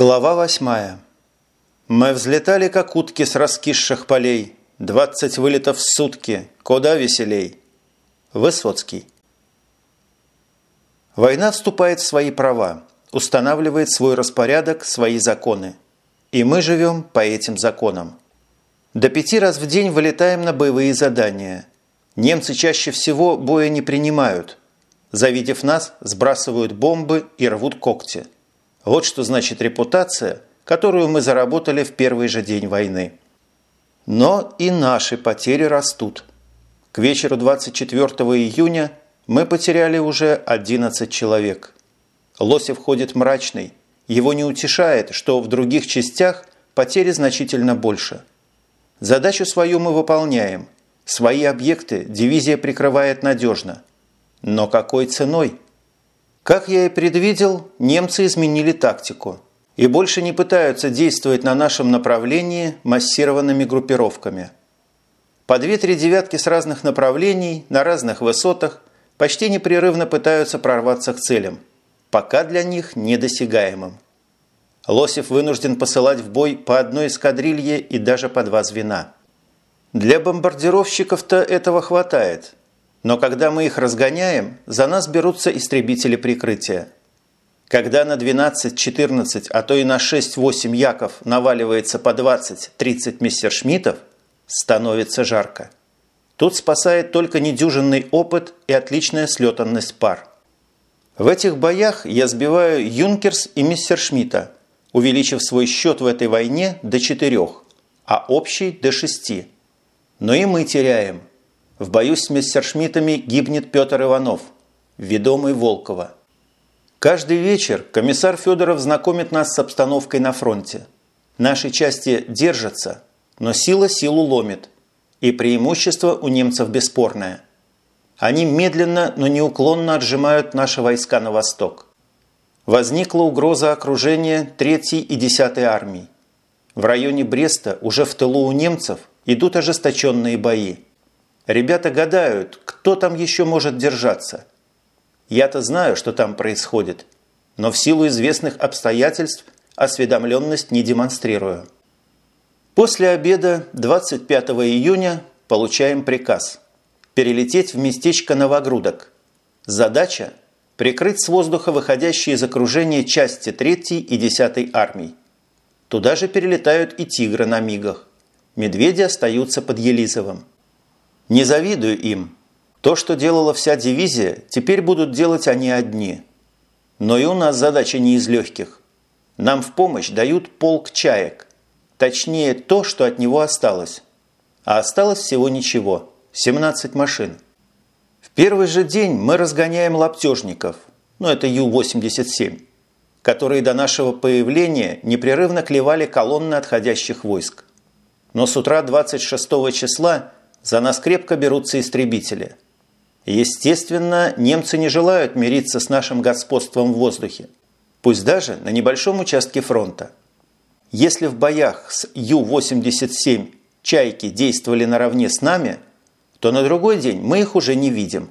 Глава восьмая. Мы взлетали, как утки с раскисших полей. Двадцать вылетов в сутки. Куда веселей. Высоцкий. Война вступает в свои права, устанавливает свой распорядок, свои законы. И мы живем по этим законам. До пяти раз в день вылетаем на боевые задания. Немцы чаще всего боя не принимают. Завидев нас, сбрасывают бомбы и рвут когти. Вот что значит репутация, которую мы заработали в первый же день войны. Но и наши потери растут. К вечеру 24 июня мы потеряли уже 11 человек. Лосев ходит мрачный. Его не утешает, что в других частях потери значительно больше. Задачу свою мы выполняем. Свои объекты дивизия прикрывает надежно. Но какой ценой? Как я и предвидел, немцы изменили тактику и больше не пытаются действовать на нашем направлении массированными группировками. По две-три девятки с разных направлений, на разных высотах, почти непрерывно пытаются прорваться к целям, пока для них недосягаемым. Лосев вынужден посылать в бой по одной эскадрилье и даже по два звена. Для бомбардировщиков-то этого хватает, но когда мы их разгоняем, за нас берутся истребители прикрытия. Когда на 12-14, а то и на 6-8 яков наваливается по 20-30 мессершмиттов, становится жарко. Тут спасает только недюжинный опыт и отличная слетанность пар. В этих боях я сбиваю Юнкерс и Мессершмитта, увеличив свой счет в этой войне до четырех, а общий до шести. Но и мы теряем. В бою с Мессершмиттами гибнет Петр Иванов, ведомый Волкова. Каждый вечер комиссар Федоров знакомит нас с обстановкой на фронте. Наши части держатся, но сила силу ломит, и преимущество у немцев бесспорное. Они медленно, но неуклонно отжимают наши войска на восток. Возникла угроза окружения 3 и 10 армий. В районе Бреста уже в тылу у немцев идут ожесточенные бои. Ребята гадают, кто там еще может держаться. Я-то знаю, что там происходит, но в силу известных обстоятельств осведомленность не демонстрирую. После обеда 25 июня получаем приказ перелететь в местечко Новогрудок. Задача – прикрыть с воздуха выходящие из окружения части 3 и 10 армий. Туда же перелетают и тигры на мигах. Медведи остаются под Елизовым. Не завидую им. То, что делала вся дивизия, теперь будут делать они одни. Но и у нас задача не из легких. Нам в помощь дают полк чаек. Точнее, то, что от него осталось. А осталось всего ничего – 17 машин. В первый же день мы разгоняем лаптежников, ну это Ю-87, которые до нашего появления непрерывно клевали колонны отходящих войск. Но с утра 26 числа за нас крепко берутся истребители. Естественно, немцы не желают мириться с нашим господством в воздухе, пусть даже на небольшом участке фронта. Если в боях с Ю-87 «Чайки» действовали наравне с нами, то на другой день мы их уже не видим.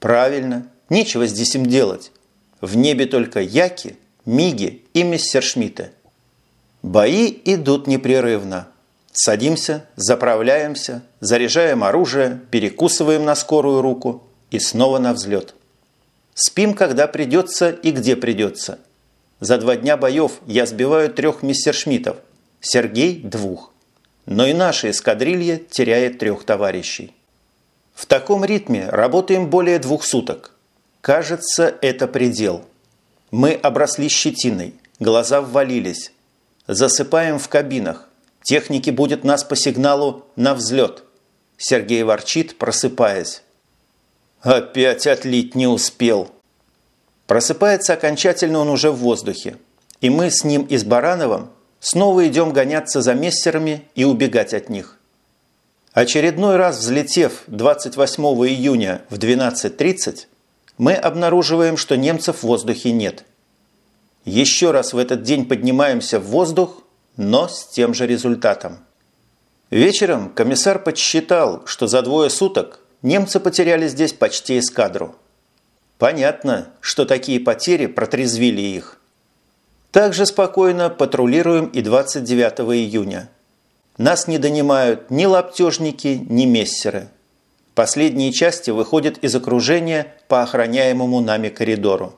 Правильно, нечего здесь им делать. В небе только Яки, Миги и Мессершмитты. Бои идут непрерывно – Садимся, заправляемся, заряжаем оружие, перекусываем на скорую руку и снова на взлет. Спим, когда придется и где придется. За два дня боев я сбиваю трех мистершмиттов, Сергей – двух. Но и наша эскадрилья теряет трех товарищей. В таком ритме работаем более двух суток. Кажется, это предел. Мы обросли щетиной, глаза ввалились. Засыпаем в кабинах, Техники будет нас по сигналу на взлет. Сергей ворчит, просыпаясь. Опять отлить не успел. Просыпается окончательно он уже в воздухе. И мы с ним и с Барановым снова идем гоняться за мессерами и убегать от них. Очередной раз взлетев 28 июня в 12.30, мы обнаруживаем, что немцев в воздухе нет. Еще раз в этот день поднимаемся в воздух но с тем же результатом. Вечером комиссар подсчитал, что за двое суток немцы потеряли здесь почти эскадру. Понятно, что такие потери протрезвили их. Также спокойно патрулируем и 29 июня. Нас не донимают ни лаптежники, ни мессеры. Последние части выходят из окружения по охраняемому нами коридору.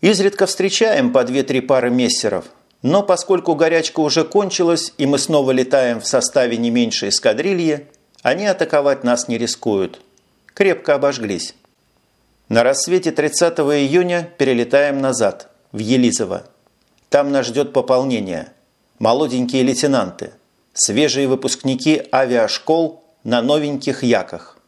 Изредка встречаем по 2-3 пары мессеров, но поскольку горячка уже кончилась и мы снова летаем в составе не меньше эскадрильи, они атаковать нас не рискуют. Крепко обожглись. На рассвете 30 июня перелетаем назад, в Елизово. Там нас ждет пополнение. Молоденькие лейтенанты, свежие выпускники авиашкол на новеньких яках.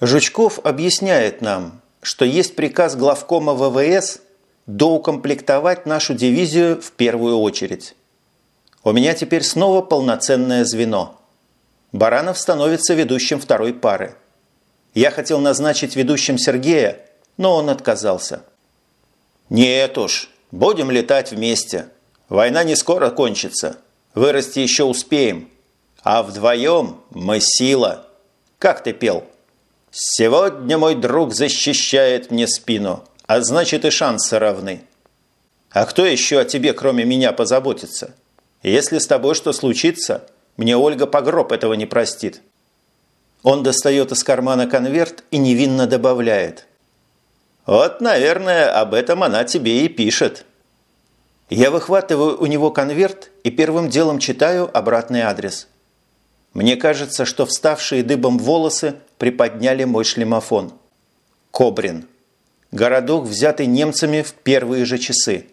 Жучков объясняет нам, что есть приказ главкома ВВС доукомплектовать нашу дивизию в первую очередь. У меня теперь снова полноценное звено. Баранов становится ведущим второй пары. Я хотел назначить ведущим Сергея, но он отказался. «Нет уж, будем летать вместе. Война не скоро кончится. Вырасти еще успеем. А вдвоем мы сила. Как ты пел?» «Сегодня мой друг защищает мне спину, а значит и шансы равны. А кто еще о тебе, кроме меня, позаботится? Если с тобой что случится, мне Ольга по гроб этого не простит». Он достает из кармана конверт и невинно добавляет. «Вот, наверное, об этом она тебе и пишет». Я выхватываю у него конверт и первым делом читаю обратный адрес. Мне кажется, что вставшие дыбом волосы приподняли мой шлемофон. Кобрин. Городок, взятый немцами в первые же часы.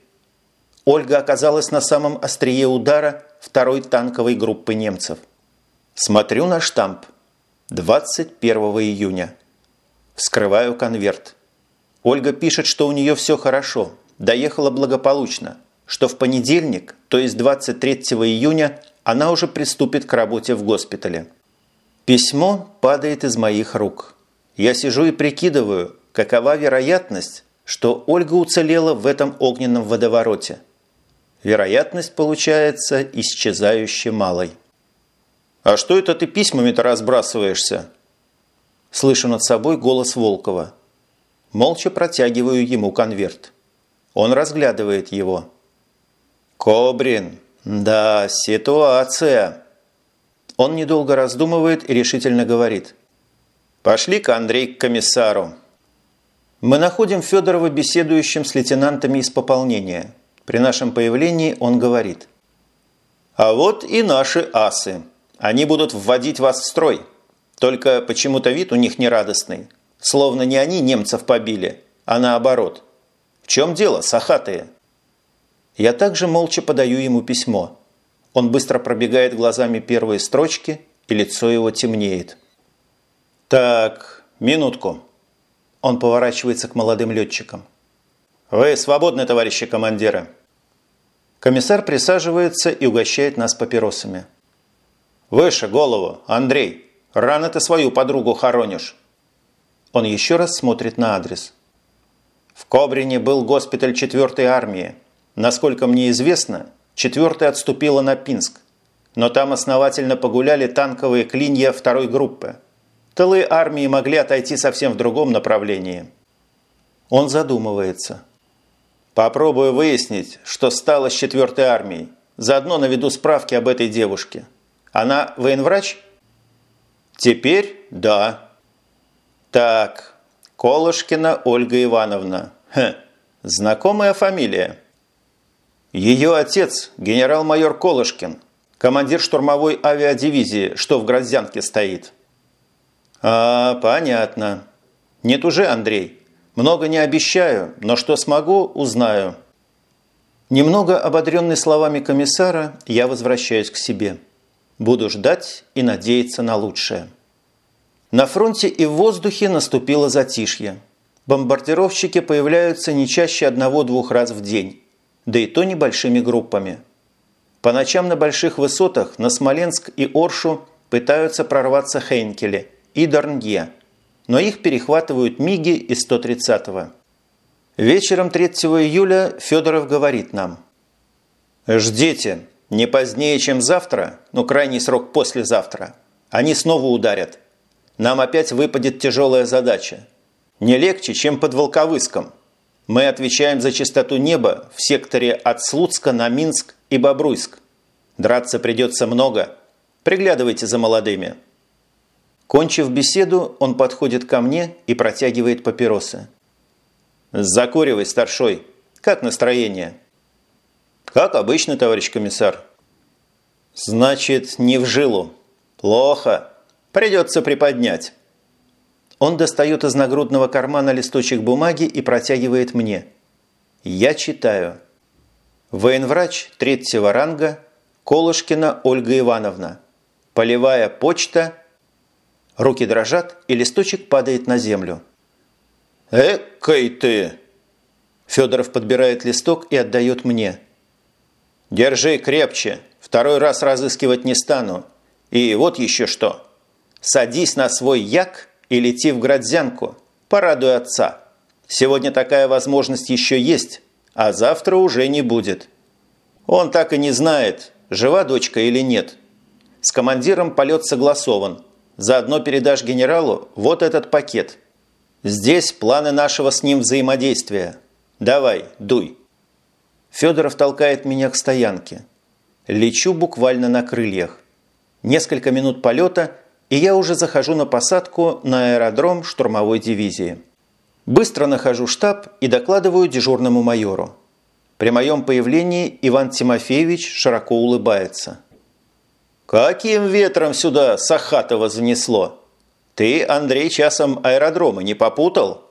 Ольга оказалась на самом острие удара второй танковой группы немцев. Смотрю на штамп – 21 июня. Вскрываю конверт. Ольга пишет, что у нее все хорошо, доехала благополучно, что в понедельник, то есть 23 июня, она уже приступит к работе в госпитале. Письмо падает из моих рук. Я сижу и прикидываю, какова вероятность, что Ольга уцелела в этом огненном водовороте. Вероятность получается исчезающе малой. «А что это ты письмами-то разбрасываешься?» Слышу над собой голос Волкова. Молча протягиваю ему конверт. Он разглядывает его. «Кобрин, да, ситуация!» Он недолго раздумывает и решительно говорит. «Пошли-ка, Андрей, к комиссару». Мы находим Федорова беседующим с лейтенантами из пополнения. При нашем появлении он говорит. «А вот и наши асы. Они будут вводить вас в строй. Только почему-то вид у них нерадостный. Словно не они немцев побили, а наоборот. В чем дело, сахатые? Я также молча подаю ему письмо. Он быстро пробегает глазами первые строчки, и лицо его темнеет. «Так, минутку». Он поворачивается к молодым летчикам. «Вы свободны, товарищи командиры». Комиссар присаживается и угощает нас папиросами. «Выше голову, Андрей! Рано ты свою подругу хоронишь!» Он еще раз смотрит на адрес. В Кобрине был госпиталь 4-й армии. Насколько мне известно, 4-я отступила на Пинск. Но там основательно погуляли танковые клинья второй группы. Тылы армии могли отойти совсем в другом направлении. Он задумывается. Попробую выяснить, что стало с 4-й армией. Заодно наведу справки об этой девушке. Она военврач? Теперь да. Так, Колышкина Ольга Ивановна. Хм, знакомая фамилия. Ее отец, генерал-майор Колышкин, командир штурмовой авиадивизии, что в Грозянке стоит. А, понятно. Нет уже, Андрей. Много не обещаю, но что смогу, узнаю. Немного ободренный словами комиссара, я возвращаюсь к себе. Буду ждать и надеяться на лучшее. На фронте и в воздухе наступило затишье. Бомбардировщики появляются не чаще одного-двух раз в день, да и то небольшими группами. По ночам на больших высотах на Смоленск и Оршу пытаются прорваться Хейнкели и Дарнге, но их перехватывают МИГи из 130-го. Вечером 3 июля Федоров говорит нам «Ждите, не позднее, чем завтра, но крайний срок послезавтра, они снова ударят. Нам опять выпадет тяжелая задача. Не легче, чем под Волковыском. Мы отвечаем за чистоту неба в секторе от Слуцка на Минск и Бобруйск. Драться придется много. Приглядывайте за молодыми». Кончив беседу, он подходит ко мне и протягивает папиросы. «Закуривай, старшой. Как настроение?» «Как обычно, товарищ комиссар». «Значит, не в жилу. Плохо. Придется приподнять». Он достает из нагрудного кармана листочек бумаги и протягивает мне. Я читаю. Военврач третьего ранга Колышкина Ольга Ивановна. Полевая почта. Руки дрожат, и листочек падает на землю. «Экой ты!» Федоров подбирает листок и отдает мне. «Держи крепче, второй раз разыскивать не стану. И вот еще что. Садись на свой як и лети в Градзянку, порадуй отца. Сегодня такая возможность еще есть, а завтра уже не будет. Он так и не знает, жива дочка или нет. С командиром полет согласован. Заодно передашь генералу вот этот пакет. Здесь планы нашего с ним взаимодействия. Давай, дуй. Федоров толкает меня к стоянке. Лечу буквально на крыльях. Несколько минут полета, и я уже захожу на посадку на аэродром штурмовой дивизии. Быстро нахожу штаб и докладываю дежурному майору. При моем появлении Иван Тимофеевич широко улыбается. «Каким ветром сюда Сахатова занесло? Ты, Андрей, часом аэродрома не попутал?»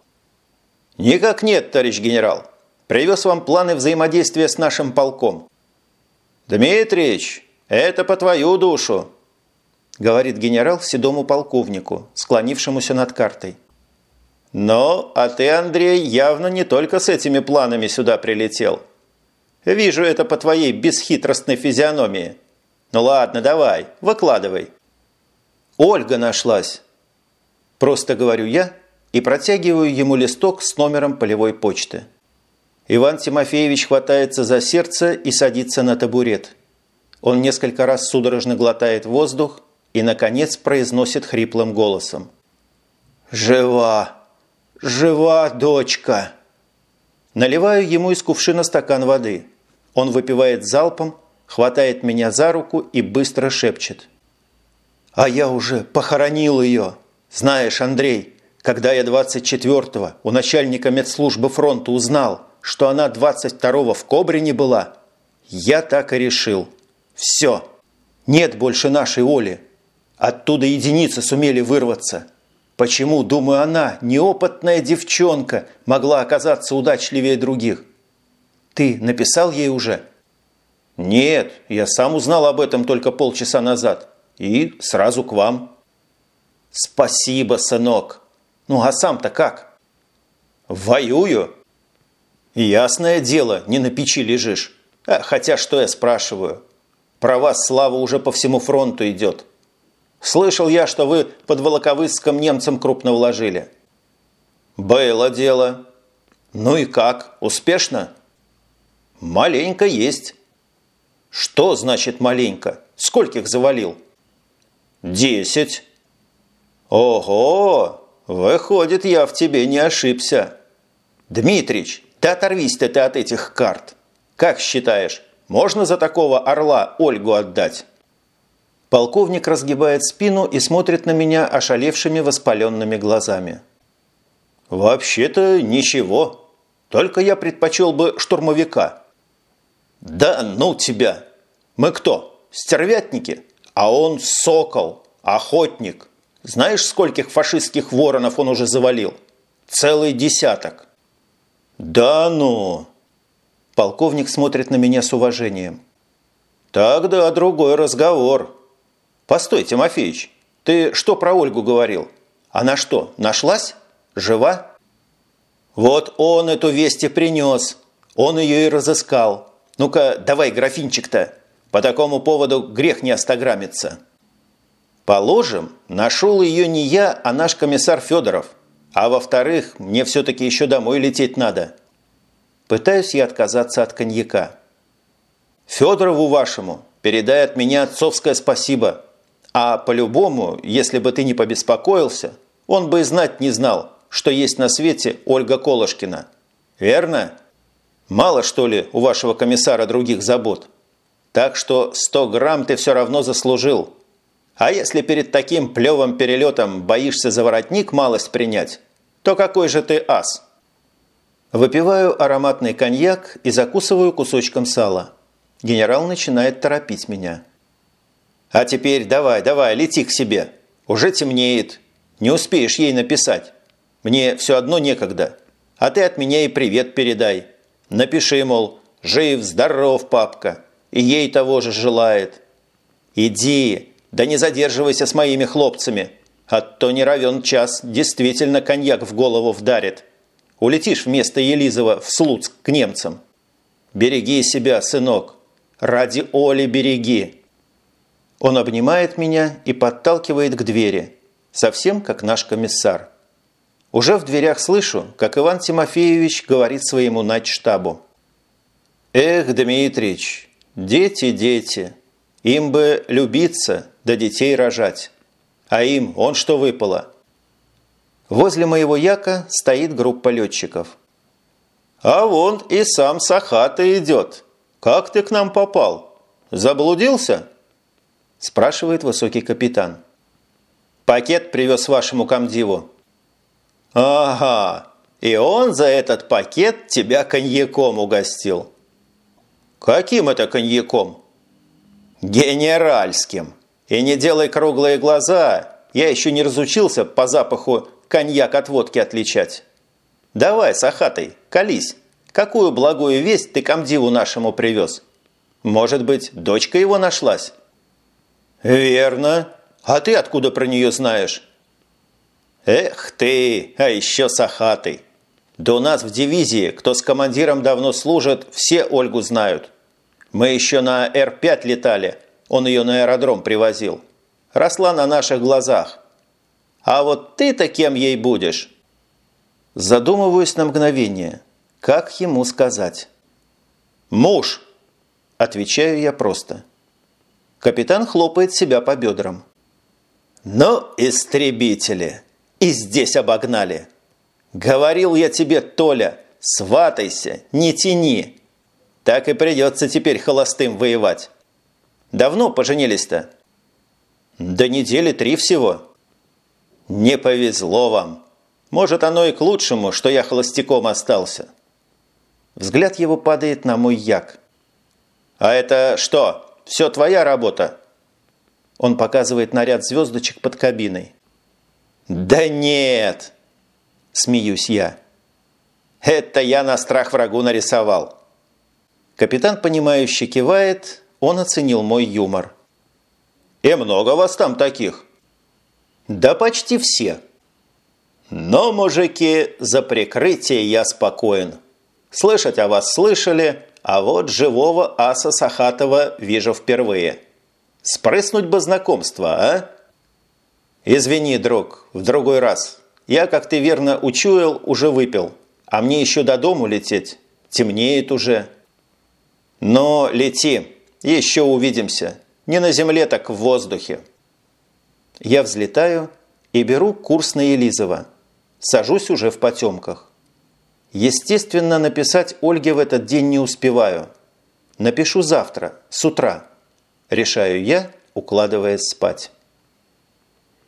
«Никак нет, товарищ генерал. Привез вам планы взаимодействия с нашим полком». «Дмитриич, это по твою душу говорит генерал седому полковнику, склонившемуся над картой. «Но, а ты, Андрей, явно не только с этими планами сюда прилетел. Вижу это по твоей бесхитростной физиономии. Ну ладно, давай, выкладывай». «Ольга нашлась!» Просто говорю я и протягиваю ему листок с номером полевой почты. Иван Тимофеевич хватается за сердце и садится на табурет. Он несколько раз судорожно глотает воздух, и, наконец, произносит хриплым голосом. «Жива! Жива, дочка!» Наливаю ему из кувшина стакан воды. Он выпивает залпом, хватает меня за руку и быстро шепчет. «А я уже похоронил ее! Знаешь, Андрей, когда я 24-го у начальника медслужбы фронта узнал, что она 22-го в Кобрине была, я так и решил. Все, нет больше нашей Оли, Оттуда единицы сумели вырваться. Почему, думаю, она, неопытная девчонка, могла оказаться удачливее других? Ты написал ей уже? Нет, я сам узнал об этом только полчаса назад. И сразу к вам. Спасибо, сынок. Ну а сам-то как? Воюю. Ясное дело, не на печи лежишь. А, хотя что я спрашиваю? Про вас слава уже по всему фронту идет. Слышал я, что вы под Волоковыском немцам крупно вложили. Было дело. Ну и как? Успешно? Маленько есть. Что значит маленько? Скольких завалил? Десять. Ого! Выходит, я в тебе не ошибся. Дмитрич, да оторвись-то ты от этих карт. Как считаешь, можно за такого орла Ольгу отдать? Полковник разгибает спину и смотрит на меня ошалевшими воспаленными глазами. «Вообще-то ничего. Только я предпочел бы штурмовика». «Да ну тебя! Мы кто? Стервятники? А он сокол, охотник. Знаешь, скольких фашистских воронов он уже завалил? Целый десяток». «Да ну!» Полковник смотрит на меня с уважением. «Тогда другой разговор». «Постой, Тимофеич, ты что про Ольгу говорил? Она что, нашлась? Жива?» «Вот он эту весть и принес. Он ее и разыскал. Ну-ка, давай графинчик-то. По такому поводу грех не остаграмиться». «Положим, нашел ее не я, а наш комиссар Федоров. А во-вторых, мне все-таки еще домой лететь надо». Пытаюсь я отказаться от коньяка. «Федорову вашему передай от меня отцовское спасибо. А по-любому, если бы ты не побеспокоился, он бы и знать не знал, что есть на свете Ольга Колышкина. Верно? Мало, что ли, у вашего комиссара других забот? Так что 100 грамм ты все равно заслужил. А если перед таким плевым перелетом боишься за воротник малость принять, то какой же ты ас? Выпиваю ароматный коньяк и закусываю кусочком сала. Генерал начинает торопить меня. «А теперь давай, давай, лети к себе. Уже темнеет. Не успеешь ей написать. Мне все одно некогда. А ты от меня и привет передай. Напиши, мол, жив, здоров, папка. И ей того же желает. Иди, да не задерживайся с моими хлопцами. А то не равен час действительно коньяк в голову вдарит. Улетишь вместо Елизова в Слуцк к немцам. Береги себя, сынок. Ради Оли береги. Он обнимает меня и подталкивает к двери, совсем как наш комиссар. Уже в дверях слышу, как Иван Тимофеевич говорит своему начштабу. «Эх, Дмитрич, дети, дети, им бы любиться, да детей рожать. А им он что выпало?» Возле моего яка стоит группа летчиков. «А вон и сам Сахата идет. Как ты к нам попал? Заблудился?» – спрашивает высокий капитан. «Пакет привез вашему комдиву». «Ага, и он за этот пакет тебя коньяком угостил». «Каким это коньяком?» «Генеральским. И не делай круглые глаза, я еще не разучился по запаху коньяк от водки отличать. Давай, Сахатой, колись. Какую благую весть ты комдиву нашему привез? Может быть, дочка его нашлась?» «Верно. А ты откуда про нее знаешь?» «Эх ты, а еще сахатый! Да у нас в дивизии, кто с командиром давно служит, все Ольгу знают. Мы еще на Р-5 летали, он ее на аэродром привозил. Росла на наших глазах. А вот ты-то кем ей будешь?» Задумываюсь на мгновение. Как ему сказать? «Муж!» – отвечаю я просто. Капитан хлопает себя по бедрам. «Ну, истребители! И здесь обогнали! Говорил я тебе, Толя, сватайся, не тяни! Так и придется теперь холостым воевать. Давно поженились-то?» «Да недели три всего». «Не повезло вам. Может, оно и к лучшему, что я холостяком остался». Взгляд его падает на мой як. «А это что?» Все твоя работа!» Он показывает наряд звездочек под кабиной. «Да нет!» – смеюсь я. «Это я на страх врагу нарисовал». Капитан, понимающе кивает, он оценил мой юмор. «И много вас там таких?» «Да почти все». «Но, мужики, за прикрытие я спокоен. Слышать о вас слышали, а вот живого аса Сахатова вижу впервые. Спрыснуть бы знакомство, а? Извини, друг, в другой раз. Я, как ты верно учуял, уже выпил. А мне еще до дому лететь. Темнеет уже. Но лети, еще увидимся. Не на земле, так в воздухе. Я взлетаю и беру курс на Елизово. Сажусь уже в потемках. Естественно, написать Ольге в этот день не успеваю. Напишу завтра, с утра. Решаю я, укладываясь спать.